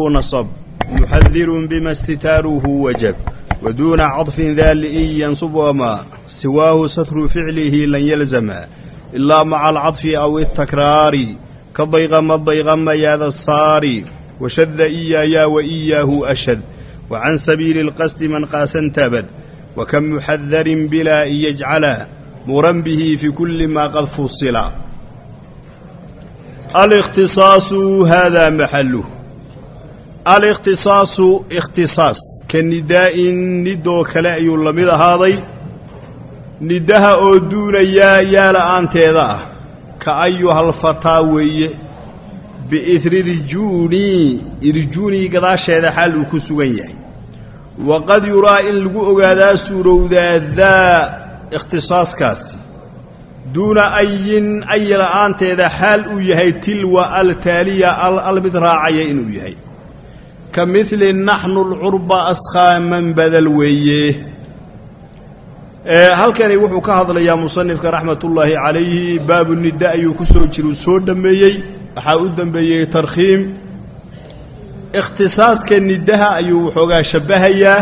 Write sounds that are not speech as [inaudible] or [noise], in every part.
نصب محذر بما استتاره وجب ودون عطف ذا لئي ينصب وما سواه ستر فعله لن يلزم إلا مع العطف أو التكرار كالضيغم الضيغم يا ذا الصار وشذ إيايا وإياه أشد وعن سبيل القصد من قاس انتبد وكم محذر بلا أن يجعل مرا به في كل ما قد فصل الاختصاص هذا محله alikhtisaasu ikhtisaas ka nidaa'in nidoo kale ayuu la mid ahaaday. Nidaha oo duulayaa yaa la'aanteeda ah. Ka ayuhalfataa weeye. Biihri rijuuni irjuunii gadaasheeda xaal uu ku sugan yahay. Waqad yuraa in lagu ogaadaa suurowdaa daa ikhtisaaskaasi duuna ayin ayi la'aanteeda xaal uu yahay tilwa altaaliya al al mid raacaya inuu yahay ka midli naxnu lcurba askhaaman badal weeye. Halkani wuxuu ka hadlayaa musanifka raxmatullaahi calayhi baabu nida ayuu ku soo jiru soo dhammeeyey waxaa u dembeeyey tarkhiim. Ikhtisaaska nidaha ayuu waxoogaa shabbahayaa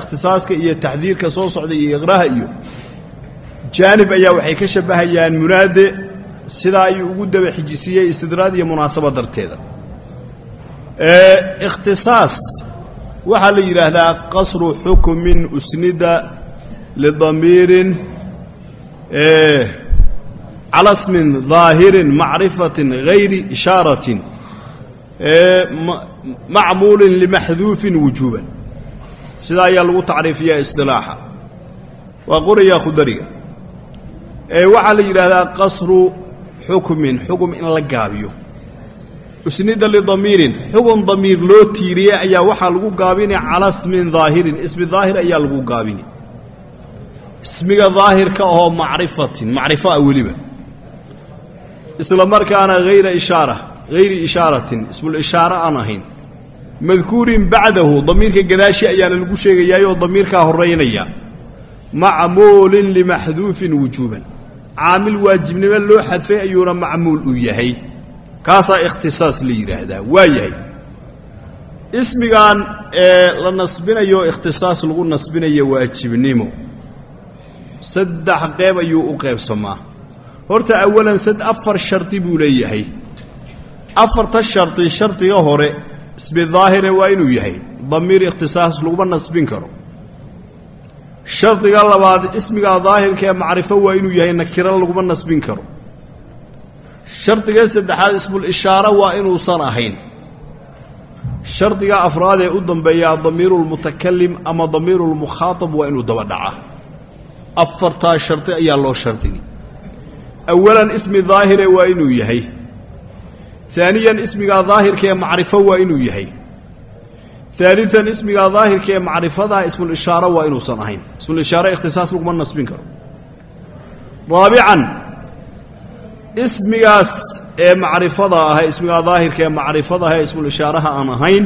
ikhtisaaska iyo taxdiirka soo socda iyo iqraha iyo. Jaanib ayaa waxay ka shabbahayaan munaade sidaa ayuu ugu daba xijisiiyey istidraad iyo munaasaba darteeda ikhtisaas waxaa la yidhaahdaa qasru xukmin usnida lidamiirin cala smin daahirin macrifatin hayri ishaaratin macmuulin limaxduufin wujuuban. Sidaa ayaa lagu tacriifiyaa isdilaaxa waa qorayaa khudariga. Waxaa la yidhaahdaa qasru xukmin xukm in la gaabiyo usnida lidamiirin xugun damiir loo tiiriye ayaa waxaa lagu gaabini cala smin daahirin. Ismi daahir ayaa lagu gaabini. Ismiga daahirka ahoo macrifatin macrifo ah weliba. Isla markaana hayra ishaara hayri ishaaratin ismulishaare aan ahayn. Madkuurin bacdahu damiirka gadaashi ayaana lagu sheegayaayoo damiirkaa horraynaya macmuulin limaxduufin wujuuban. Caamil waajibnimo loo xadfay ayuuna macmuul u yahay kaasaa ikhtisaas la yidhaahdaa waa yahay. Ismigan ee la nasbinayo ikhtisaas lagu nasbinayo waajibnimo. Saddex qeyb ayuu u qaybsamaa horta awalan sad afar shardi buu leeyahay. Afarta shardi shardiga hore ismi daahire waa inuu yahay damiir ikhtisaas laguma nasbin karo. Shardiga labaad ismiga daahirka ee macrifo waa inuu yahay nakiro laguma nasbin karo shardiga saddexaad ismulishaare waa inuusan ahayn. Shardiga afraad ee u dambeeya damiiru lmutakalim ama damiiru lmukhaatab waa inuu daba dhaca. Afartaa shardi ayaa loo shardigi awalan ismi daahire waa inuu yahay. Aaniyan ismiga daahirka ee macrifo waa inuu yahay. Aalian ismiga daahirka ee macrifadaa ismulishaare waa inuusan ahayn. Ismulishaare ikhtisaas laguma nasbin karo. Raabican ismigaas ee macrifada ah ismigaa daahirka ee macrifada ah ee ismulishaaraha aan ahayn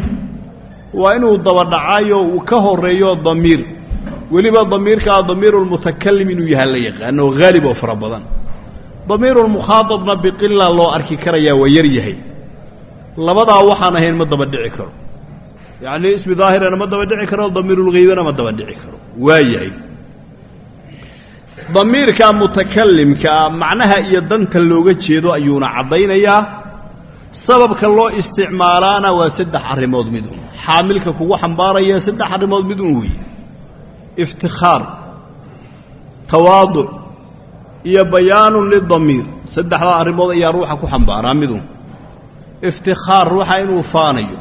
waa inuu dabadhacayo uu ka horeeyo damiir. Weliba damiirkaa damiirulmutakalim inuu yahay la yaqaano oo haalib oo fara badan. Damiirulmukhaatabna biqila loo arki karayaa waa yar yahay. Labadaa waxaan ahayn ma daba dhici karo. Yacnii ismi daahirana ma daba dhici karo damiirulghaybana ma daba dhici karo. Waa yahay damiirka mutakalimkaa macnaha iyo danta looga jeedo ayuuna caddaynayaa. Sababka loo isticmaalaana waa saddex arrimood midun xaamilka kugu xambaaraya saddex arrimood midun weeye. Iftikhaar tawaaduc iyo bayaanun lidamiir. Saddexdaa arrimood ayaa ruuxa ku xambaaraa midun iftikhaar ruuxa inuu faanayo.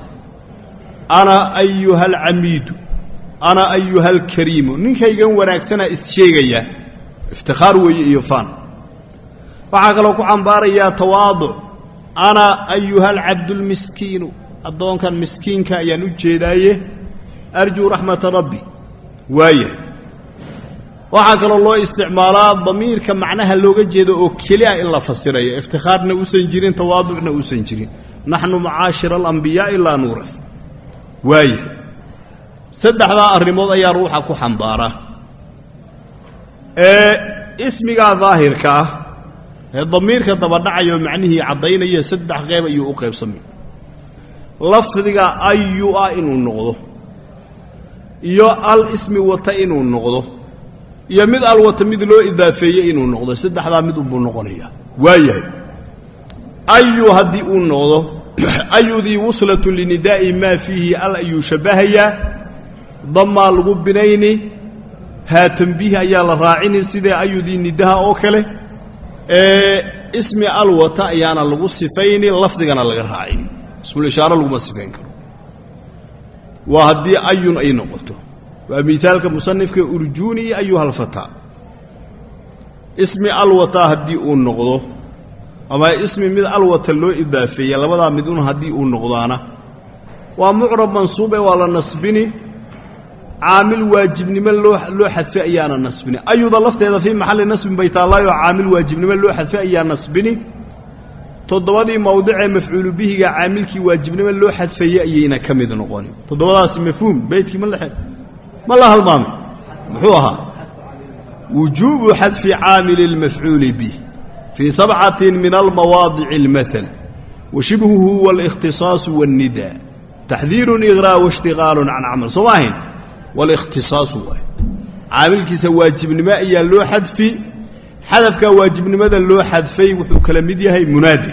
Ana ayuha alcamiidu ana ayuha alkariimu ninkaygan wanaagsanaa issheegaya iftikhaar weeye iyo faan. Waxaa kaloo ku xambaarayaa tawaaduc ana ayuha alcabdulmiskiinu addoonkan miskiinka ayaan u jeedaaye. Arjuu raxmata rabbi. Waaya waxaa kaloo loo isticmaalaa damiirka macnaha looga jeedo oo keliah in la fasirayo. Iftikhaarna uusan jirin tawaaducna uusan jirin. Naxnu macaashira alambiyaai laa nuuraf waaya saddexdaa arrimood ayaa ruuxa ku xambaara ismigaa daahirka ah ee damiirka dabadhacayoo macnihii caddaynaya saddex qeyb ayuu u qaybsamay lafdiga ayu ah inuu noqdo iyo al ismi wata inuu noqdo iyo mid al wata mid loo idaafeeyey inuu noqdo saddexdaa mid unbuu noqonayaa waayahay ayu haddii uu noqdo [clears throat] ayudii wuslatun linidaa'i maa fiihi al ayuu shabbahayaa damaa lagu binayni haa tambiih ayaa la raacini sidee ayudii nidaha oo kale? Ee ismi al wata ayaana lagu sifayni lafdigana laga raacini ismulishaaro laguma sifayn karo. Waa haddii ayun ay noqoto. Waa miaalka musanifka urjuuni ayuhalfataa ismi alwata haddii uu noqdo ama ismi mid alwata loo idaafeeye labadaa mid un haddii uu noqdaana waa mucrab mansuube waa la nasbini caamil waajibnimo loo loo xadfay ayaana nasbini ayuda lafteeda fii maxalli nasbin bay taallaayo caamil waajibnimo loo xadfay ayaa nasbini toddobadii mawdicee mafcuulu bihiga caamilkii waajibnimo loo xadfayey ayayna ka mid noqoni toddobadaasi mafhuum beydkii ma lexe ma la halmaamay muxuu ahaa wujuubu xadfi caamili اlmafcuuli bih fii sabcatin min almawaadici اlmaal wa shibhuhu wاlاkhtisaasu wاnnida taxdiiru iqraa waاshtiqaalu can camal soo ma ahayn wاlاkhtisaasu waay caamilkiisa waajibnimo ayaa loo xadfi xadafkaa waajibnimada loo xadfay wuxuu kala mid yahay munaadi.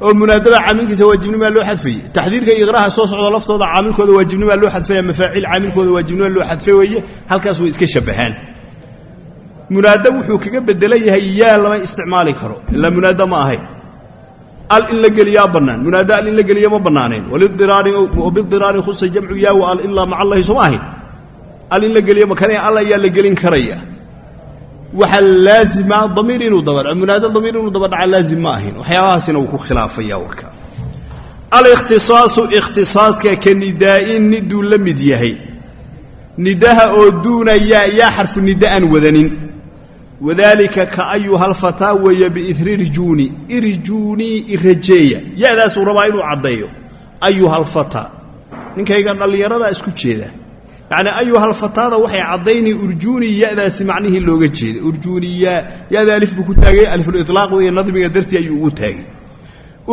Oo munaadada caamilkiisa waajibnimaa loo xadfayey taxdiirka iqraha soo socda laftooda caamilkooda waajibnimaa loo xadfaya mafaaciil caamilkooda waajibnima loo xadfay weeye halkaas way iska shabbahaan. Munaado wuxuu kaga bedelan yahay yaa lama isticmaali karo ilaa munaado ma ahayn. Al in la geliyaa bannaan munaado al in la geliya ma bannaanayn wabidiraari khusa jamcu yaawa al ilaa maca allahi al in la geliya makane al ayaa la gelin karaya. Waxaa laazima damiir inuu dabadhaco munaado damiir inuu dabadhaca laazim ma ahayn waxyaabahaasina wuu ku khilaafaya warka. Alikhtisaasu ikhtisaaska ka nidaa'in niduu la mid yahay. Nidaha oo duuna yaa xarfu nida aan wadanin. Wadaalika ka ayuhalfataa weeye biidri irjuuni irjuunii irajeeya ya'daasuu rabaa inuu caddeeyo. Ayuhalfataa ninkayga dhallinyaradaa isku jeeda yacni ayuhalfataada waxay caddayni urjuuni ya'daasi macnihii looga jeeda urjuuniya ya'da alif buu ku taagay alifuliطlaaq weeye nadmiga dartii ayuu ugu taagay.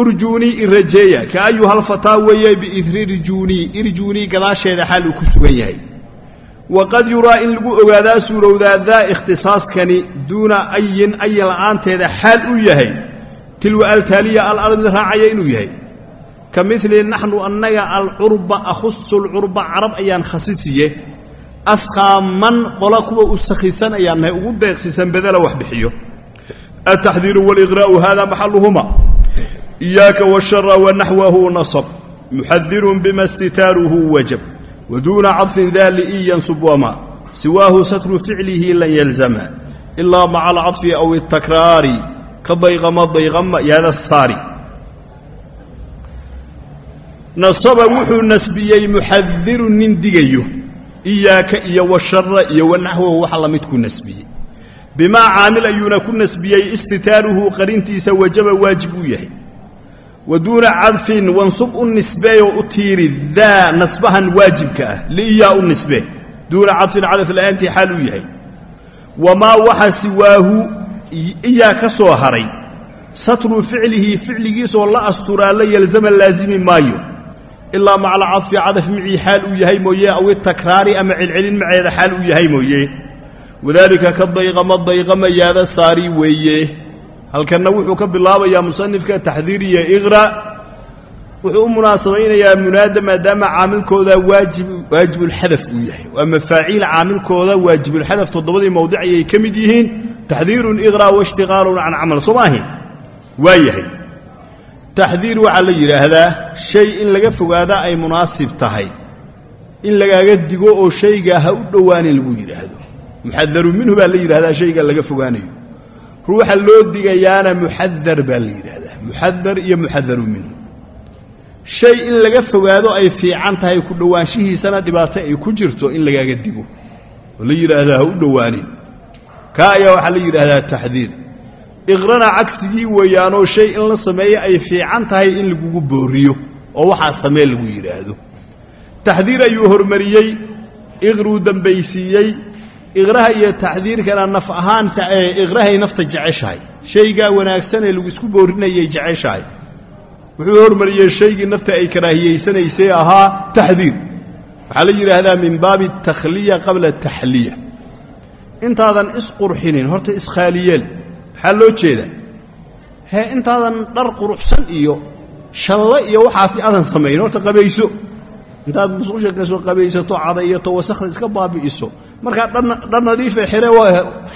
Urjuunii irajeeya ka ayuhalfataa weeye biidri irjuunii irjuunii gadaasheeda xaal uu ku sugan yahay. Waqad yuraa in lagu ogaadaa suurowdaa daa ikhtisaaskani duuna ayin ayin la'aanteeda xaal uu yahay. Tilwa altaaliya al mid raacaya inuu yahay ka mili naxnu annaga alcurba akhusu lcurba carab ayaan khasisiye. Askaa man qola kuwa u sakhisan ayaan nahay ugu deeqsisan bedela wax bixiyo. Altaxdiiru waliqraa'u hada maxaluhuma iyaaka washara wanaxwahu nasab. Muxadirun bima istitaaruhu wajab. Waduuna cadfin daa liin yansub wama siwaahu satru ficlihi lan yalzama. Ilaa maca alcadfi aw اtakraari ka dayqama dayqama yada saari nasaba wuxuu nasbiyey muxadiru nin digayo. Iyaaka iyo washara iyo wanaxwahu waxa la midkuu nasbiyey. Bimaa caamil ayuuna ku nasbiyey istitaaruhu qarintiisa wajaba waajib uu yahay. Wa duuna cadfin wansub u nisbeeyoo u tiiri daa nasbahan waajibka ah liiyaa u nisbe duuna cadfin cadaf la'aantii xaal uu yahay. Wamaa waxa siwaahu iyaa ka soo haray. Satru ficlihi ficligiisoo la asturaa la yalzama laazimi maayo ilaa maca alcadfi cadaf micii xaal uu yahay mooye aw itakraari ama celcelin maceeda xaal uu yahay mooye. Wadaalika ka dayqama dayqama yaada saari weeye. Halkanna wuxuu ka bilaabayaa musanifka taxdiiriya iqra. Wuxuu u munaasabaynayaa munaada maadaama caamilkooda waajib waajibulxadaf uu yahay. Waa mafaaciil caamilkooda waajibulxadaf toddobadii mawdic ayay ka mid yihiin. Taxdiirun iqra waishtiqaalun can camal soo maahayn waa yahay taxdiir waxaa la yidhaahdaa shay in laga fogaada ay munaasib tahay. In lagaaga digo oo shaygaa ha u dhowaanin lagu yidhaahdo. Muxadaru minhu baa la yidhahdaa shayga laga fogaanayo. Ruuxa loo digayaana muxadar baa la yidhaahdaa. Muxadar iyo muxadaru minhu. Shay in laga fogaado ay fiican tahay ku dhowaanshihiisana dhibaato ay ku jirto in lagaaga digo. Oo la yidhaahdaa ha u dhowaanin kaa ayaa waxaa la yidhaahdaa taxdiir iqrana cagsigii weeyaanoo shay in la sameeyo ay fiican tahay in lagugu booriyo oo waxaa samee lagu yidhaahdo. Taxdiir ayuu hormariyey iqruu dambaysiiyey iqraha iyo taxdiirkana naf ahaan iqrahay nafta jeceshahay. Shaygaa wanaagsanee lagu isku boorinayay jeceshahay. Wuxuu hormariyey shaygii nafta ay karaahiyaysanaysay ahaa taxdiir. Waxaa la yidhaahdaa min baabi takhliya qabla taxliya. Intaadan isqurxinin horta iskhaaliyeel maxaa loo jeedaa? Hee intaadan dhar quruxsan iyo shalle iyo waxaasi aadan samayn horta qabayso. Intaad musqusha ka soo qabaysato cadayato wasakhda iska baabi'iso. Markaa dhar nadiife xire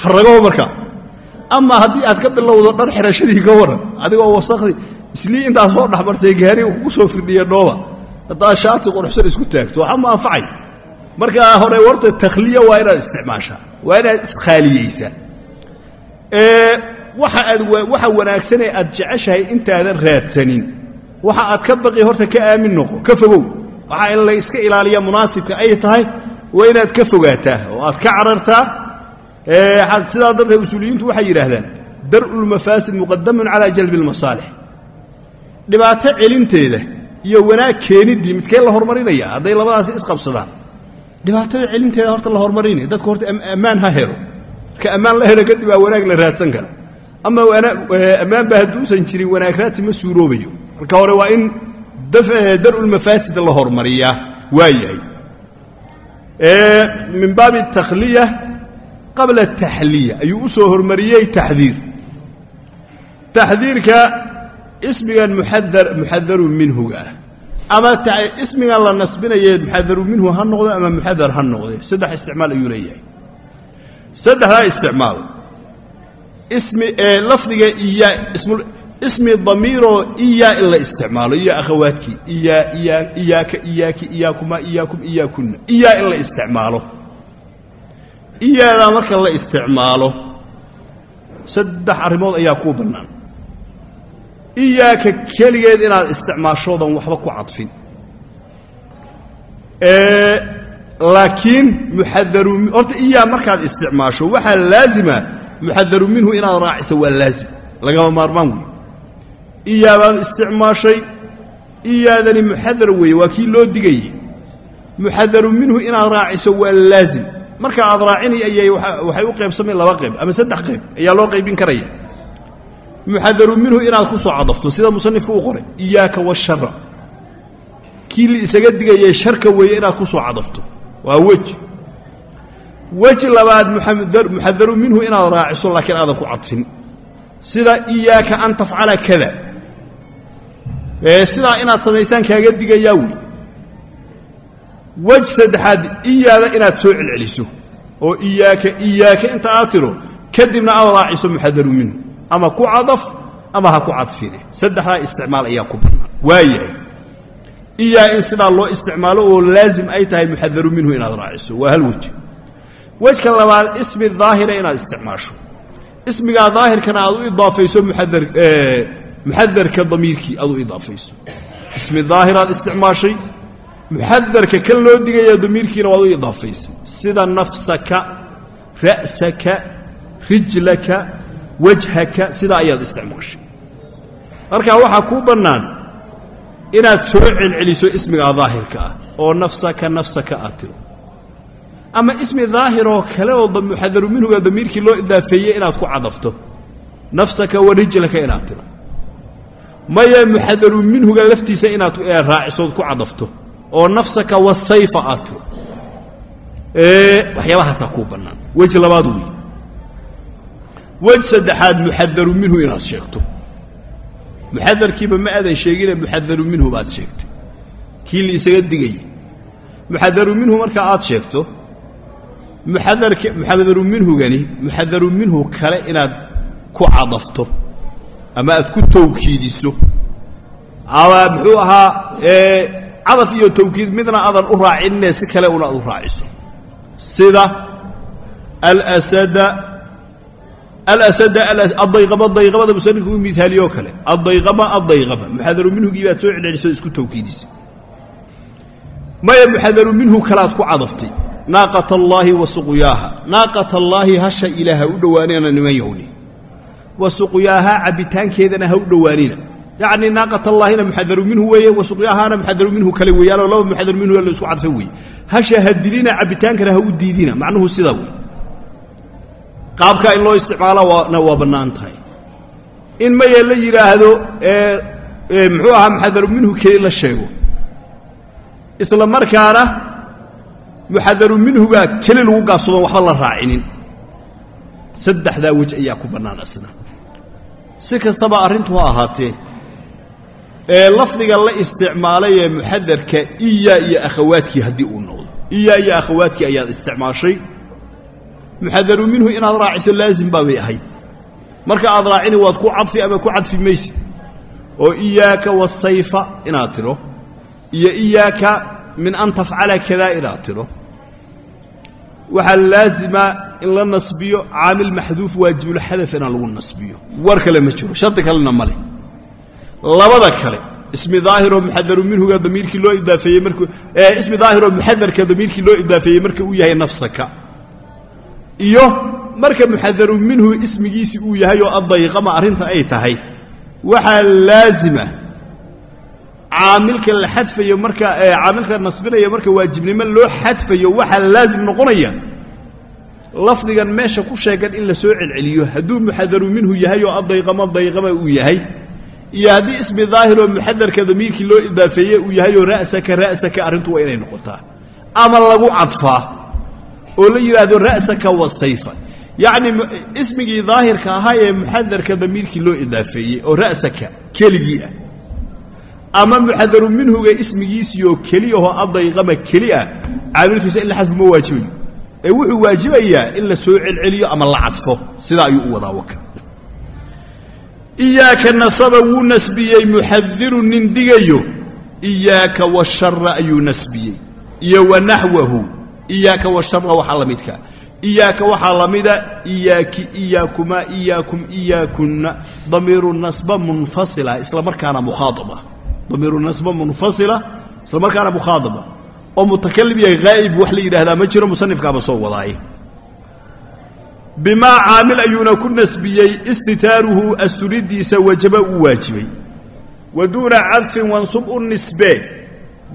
xaragoo markaa ama haddii aad ka bilowdo dhar xirashadii ka waran adigoo wasakhdii islii intaad soo dhexmartay gaariga kugu soo firdhiya dhooba haddaad shaati quruxsan isku taagto waxa ma anfacay. Markaa hore warta takhliya waa inaad isticmaashaa waa inaad iskhaaliyeysaa waxa aad waxa wanaagsanee aad jeceshahay intaadan raadsanin. Waxa aad ka baqi horta ka aamin noqo ka fogow. Waxaa in la iska ilaaliya munaasibka ay tahay waa inaad ka fogaataa oo aad ka carartaa. Sidaa darteed usuuliyiintu waxay yidhaahdaan dar'u lmafaasid muqadamun calaa jalbi اlmasaalix dhibaato celinteeda iyo wanaag keeniddii midkee la hormarinaya hadday labadaasi isqabsadaan dhibaatada celinteeda horta la hormarinaya dadku horta ammaan ha helo. Marka ammaan la helo kadib aa wanaag la raadsan kara ama ammaanba hadduusan jirin wanaag raadsi ma suuroobayo. Marka hore waa in dar'u lmafaasid la hormariyaa waa min baabi takhliya qabla taxliya ayuu u hormariyey taxdiir. Taxdiirka ismigan muxadar muxadarun minhuga. Ah ama ismigan la nasbinaye muxadaru minhu ha noqdo ama muxadar ha noqde saddex isticmaal ayuu leeyahay. Saddexdaa isticmaal lafdiga ismi damiiroo iyaa in la isticmaalo. Iyo akhawaadkii iyaa iyaa iyaaka iyaaki iyaakuma iyaakum iyaakunna. Iyaa in la isticmaalo. Iyaadaa marka la isticmaalo saddex arrimood ayaa kuu bannaan. Iyaaka keligeed inaad isticmaashoodan waxba ku cadfin. Laakiin muxadaru horta iyaa markaad isticmaasho waxaa laazima muxadaru minhu inaad raaciso waa laazim lagama maarmaan wey iyaabaad isticmaashay iyaadani muxadar weeye waa kii loo digayey. Muxadaru minhu inaad raaciso waa laazim. Marka aad raacinay ayay waxay u qaybsamayn laba qayb ama saddex qayb ayaa loo qaybin karaya. Muxadaru minhu inaad ku soo cadafto sida musanifku u qoray iyaaka washara kii la isaga digayay sharka weeye inaad ku soo cadafto waa weji weji labaad muxadaru minhu inaad raaciso laakiin aadan ku cadfin. Sida iyaaka an tafcala kada. Sidaa inaad samaysaan kaaga digayaa wey wej saddexaad iyaada inaad soo celceliso. Oo iyaaka iyaaka inta aad tiro kadibna aad raaciso muxadaru minhu. Ama ku cadaf ama ha ku cadfine saddexdaa isticmaal ayaa ku bannaan waayahay. Iyaa in sidaa loo isticmaalo oo laazim ay tahay muxadaru minhu inaad raaciso. Waa hal weji wejka labaad ismi daahira inaad isticmaasho. Ismigaa daahirkana aad u idaafayso muxadarka damiirkii aad u idaafayso. Ismi daahiraad isticmaashay muxadarka kan loo digaya damiirkiina waad u idaafaysay sida nafsaka ra'saka rijlaka wajhaka sidaa ayaad isticmaashay. Markaa waxaa kuu bannaan inaad soo celceliso ismigaa daahirka ah oo nafsaka nafsaka aad tiro ama ismi daahiroo kale oo muxadaru minhuga damiirkii loo idaafeeyey inaad ku cadafto. Nafsaka wa rijlaka inaad tiro maya muxadaru minhuga laftiisa inaad raacisood ku cadafto. Oo nafsaka wasayfa aad tiro waxyaabahaasaa kuu bannaan. Weji labaad wey wej saddexaad muxadaru minhu inaad sheegto. Muxadarkiiba ma aadan sheegine muxadaru minhu baad sheegtay. Kii la isaga digayay muxadaru minhu marka aad sheegto muxadaru minhugani muxadaru minhu kale inaad ku cadafto ama aad ku tawkiidiso. Ama muxuu ahaa cadaf iyo tawkiid midna aadan u raacinine si kale una aad u raaciso. Sida alasada alasada addayqama dayqamada musanifku u miaaliyoo kale. Addayqama addayqama muxadaru minhugii baad soo celcelisoo isku tawkiidisay. Maya muxadaru minhu kalaad ku cadaftay naaqat allaahi wa suqyaaha. Naaqat allaahi hasha ilaah ha u dhowaanina niman yowni wa suqyaaha ha u dhowaanina. Yacnii naaqat allaahina muxadaru minhu weeye wa suqyaahaana muxadaru minhu kale weeyaanoo laba muxadaru minhu la isku cadfa weeye. Hasha ha dilina cabbitaankana ha u diidina. Macnuhu sidaa wey qaabkaa in loo isticmaala waa bannaan tahay. In maya la yidhaahdo muxuu ahaa muxadaru minhu keli la sheego. Isla markaana muxadaru minhugaa keli lagu gaabsadoon waxba la raacinin. Saddexdaa wej ayaa ku bannaan asna si kastaba arrintu ha ahaatee ee lafdiga la isticmaalay ee muxadarka iyaa iyo akhawaadkii haddii uu noqdo. Iyaa iyo akhawaadkii ayaad isticmaashay. Muxadaru minhu inaad raaciso laazim baabay ahayd. Marka aad raacini waad ku cadfi ama ku cadfi maysid. Oo iyaaka wasayfa inaad tidho iyo iyaaka min an tafcala kadaa inaad tidho waxaa laazima in la nasbiyo caamil maxduuf waajibulxadaf inaan lagu nasbiyo. War kale ma jiro. Shardi kalena ma leh. Labada kale ismi daahiroo muxadaru minhuga damiirkii loo idaafeeyey markuu ismi daahiroo muxadarka damiirkii loo idaafeeyey marka uu yahay nafsaka. Iyo marka muxadaru minhu ismigiisi uu yahay oo addayqama arrinta ay tahay waxaa laazima caamilka la xadfayo marka caamilka nasbinaya marka waajibnimo loo xadfayo waxaa laazim noqonaya. Lafdigan meesha ku sheegan in la soo celceliyo hadduu muxadaru minhu yahay oo addayqama dayqama uu yahay iyo haddii ismi daahiroo muxadarka damiirkii loo idaafeeye uu yahay oo ra'saka ra'saka arrintu waa inay noqotaa. Ama lagu cadfaa oo la yidhaahdo ra'saka wasayfa yacni ismigii daahirka ahaa ee muxadarka damiirkii loo idaafeeyey oo ra'saka keligii ah ama muxadaru minhuga ismigiisii oo keliyahoo addayqama keli ah caamilkiisa in la xasbi ma waajibayo ee wuxuu waajibayaa in la soo celceliyo ama la cadfo sidaa ayuu u wadaa waka iyaaka nasaba wuu nasbiyey muxadiru nin digayo. Iyaaka washara ayuu nasbiyey. Iyo wanaxwahu iyaaka washara waxaa la midka. Iyaaka waxaa la mida iyaaki iyaakumaa iyaakum iyaakunna damiiru nasba munfasila isla markaana mukhaaaba damiiru nasba munfasila isla markaana mukhaadaba. Oo mutakalim iyo haa'ib wax la yidhaahdaa ma jiro musanifkaaba soo wadaaye bimaa caamil ayuuna ku nasbiyey istitaaruhu asturidiisa wajaba uu waajibay. Wa duuna cadfin wansub u nisbee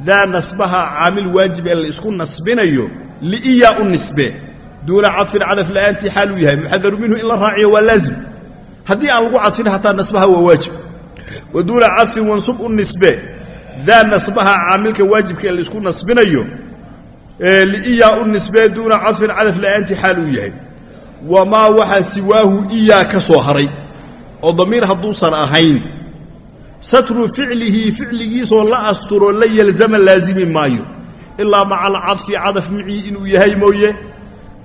daa nasbaha caamil waajib ee la isku nasbinayo liiyaa u nisbee duuna cadfin cadaf la'aantii xaaluu yahay muxadaru minhu in la raaciyo waa laazim. Haddii aan lagu cadfin hataa nasbaha waa waajib wa duuna cadfin wansub u nisbee daa nasbaha caamilka waajibka ee la isku nasbinayo liiyaa u nisbee duuna cadfin cadaf la'aantii xaaluu yahay wamaa waxaa siwaahu iyaa ka soo haray oo damiir hadduusan ahayn satru ficlihi ficligiisoo la asturo la yalzama laazimi maayo ilaa maca alcadfi cadaf micii inuu yahay mooye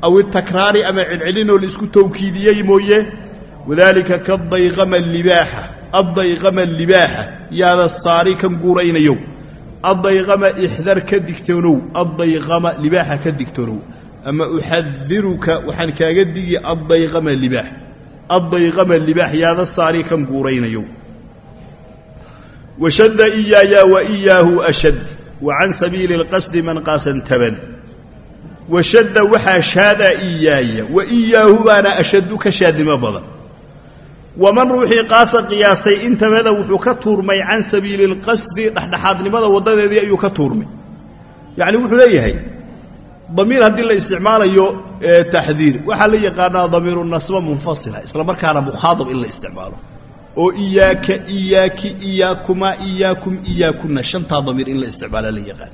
aw itakraari ama celcelinoo la isku tawkiidiyey mooye wadaalika kadayqama libaaxa addayqama libaaxa yaada saari kan guuraynayow addayqama ixdar ka digtoonow addayqama libaaxa ka digtoonow ama uxadiruka waxaan kaaga digi addayqama libaax addayqama libaax yaada saari kan guuraynayow washadda iyaaya wa iyaahu ashad wa can sabiili اlqasdi man qaasan taban washadda waxaa shaadaa iyaaya wa iyaahu baana ashaddu ka shaadnimo badan waman ruuxii qaasa qiyaastay intabada wuxuu ka tuurmay can sabiili اlqasdi dhexdhexaadnimada waddadeedii ayuu ka tuurmay. Yacni wuxuu leeyahay damiir haddii la isticmaalayo taxdiir waxaa la yaqaanaa damiiru nasba munfasila isla markaana mukhaadab in la isticmaalo. Oo iyaaka iyaaki iyaakumaa iyaakum iyaakunna shantaa damiir in la isticmaala la yaqaan.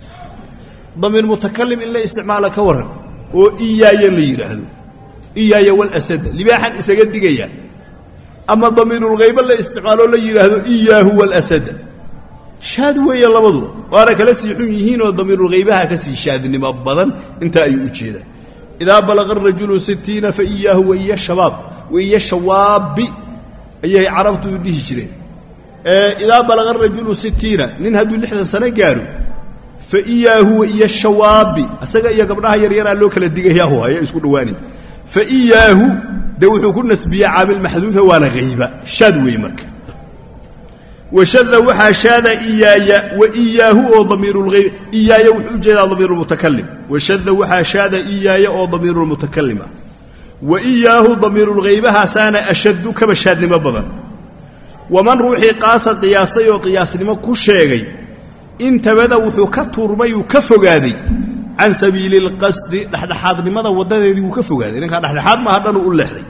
Damiir mutakalim in la isticmaalo ka warran oo iyaaya la yidhaahdo iyaaya walasada libaaxan isaga digaya ama damiirulghaybo la isticmaalo la yidhaahdo iyaahu walasada shaad weeye labadu. Waana kala sii xun yihiinoo damiirulghaybaha ka sii shaadnimo badan intaa ayuu u jeedaa idaa balaqa arajulu sitiina fa iyaahu waiya shabaab. Waiya shawaabi. Ayay carabtu dhihi jireen. Idaa balaqa arajulu sitiina nin hadduu lixdan sano gaaro fa iyaahu waiya shawaabi. Isaga iyo gabdhaha yaryaraa loo kala digayahu haya isku dhowaanin fa iyaahu dee wuxuu ku nasbiyaa caamil maxduufa waana hayba shaad weeye marka. Washada waxaa shaada iyaaya wa iyaahu oo damiirulhayb iyaaya wuxuu u jeedaa damiirulmutakalim washada waxaa shaada iyaaya oo damiirulmutakalima wa iyaahu damiirulghaybahasaana ashaddu kaba shaadnimo badan. Waman ruuxii qaasa qiyaastay oo qiyaasnimo ku sheegay intabada wuxuu ka tuurmay uu ka fogaaday can sabiili اlqasdi dhexdhexaadnimada wadadeedii wuu ka fogaaday. Ninkaa dhexdhexaad maaha dhanuu u leexday.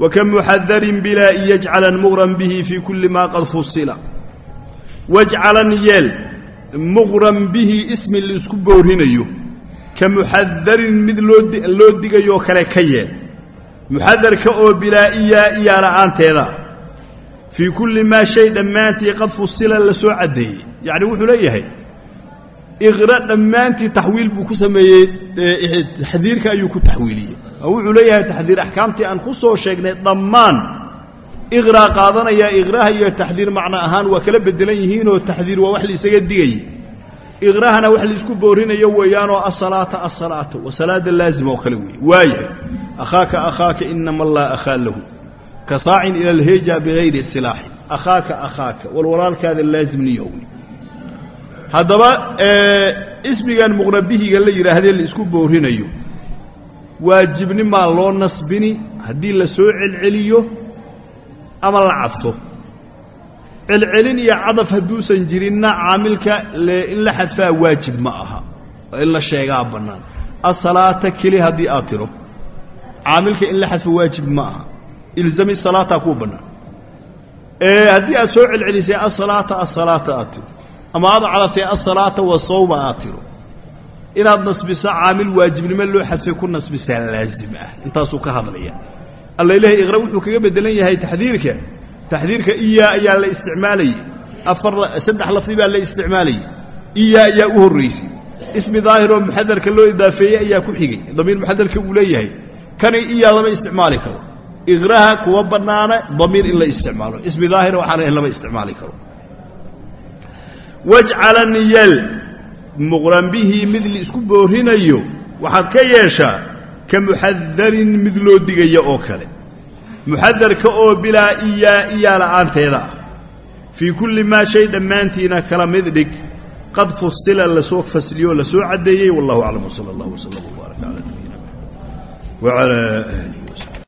Wa ka muxadarin bilaa in yajcalan muqran bihi fii kulli maa qad fusila wajcalan yeel muqran bihi ismi la isku boorinayo ka muxadarin mid loo digayoo kale ka yeel. Muxadarka oo bilaa iyaa iyaa la'aanteeda. Fii kulli maa shay dhammaantii qad fusila la soo caddeeyey. Yacni wuxuu leeyahay iqra dhammaantii taxwiil buu ku sameeyey taxdiirka ayuu ku taxwiiliyey. Oo wuxuu leeyahay taxdiir axkaamtii aan ku soo sheegnay dhammaan. Iqraa qaadanaya iqraha iyo taxdiir macno ahaan waa kala bedelan yihiinoo taxdiir waa wax laisaga digayay iqrahana wax la isku boorinayo weeyaanoo asalaata asalaata wa salaada laazima oo kale weeye. Waayahay akhaaka akhaaka inama laa akhaa lahu. Ka saacin ila alheja bigayri silaaxin akhaaka akhaaka wal walaalkaada laazimniyoowni haddaba ismigan muqrabihiga la yidhaahdee la isku boorinayo. Waajibnimaa loo nasbini haddii la soo celceliyo ama la cadfo celcelin iyo cadaf hadduusan jirinna caamilka in la xadfaa waajib ma aha oo in la sheegaa bannaan. Asalaata keli haddii aad tiro caamilka in la xadfo waajib ma aha. Ilzami salaataa kuu bannaan. Haddii aad soo celcelisay asalaata asalaata aad tiro ama aad cadaftay asalaata wasawma aad tiro inaad nasbiso caamil waajibnimo loo xadfay ku nasbisaa laazim ah. Intaasuu ka hadlaya. Alla ilahay iqra wuxuu kaga bedelan yahay taxdiirka. Taxdiirka iyaa ayaa la isticmaalayey afar saddex lafdi baa la isticmaalayey iyaa ayaa u horraysay ismi daahiroo muxadarka loo idaafeeyey ayaa ku xigay. Damiir muxadarka uu leeyahay kani iyaa lama isticmaali karo. Iqraha kuwa bannaana damiir in la isticmaalo. Ismi daahira waxaan ahayn lama isticmaali karo wajcalan yel muqran bihii mid la isku boorinayo waxaad ka yeeshaa ka muxadarin mid loo digaya oo kale. Muxadarka oo bilaa iyaa iyaa la'aanteeda ah. Fii kulli maa shay dhammaantiina kala mid dhig. Qad fusila la soo fasliyoo la soo caddeeyey wallahu aclam wsala allah wslam wbaarak cala nabiyina wala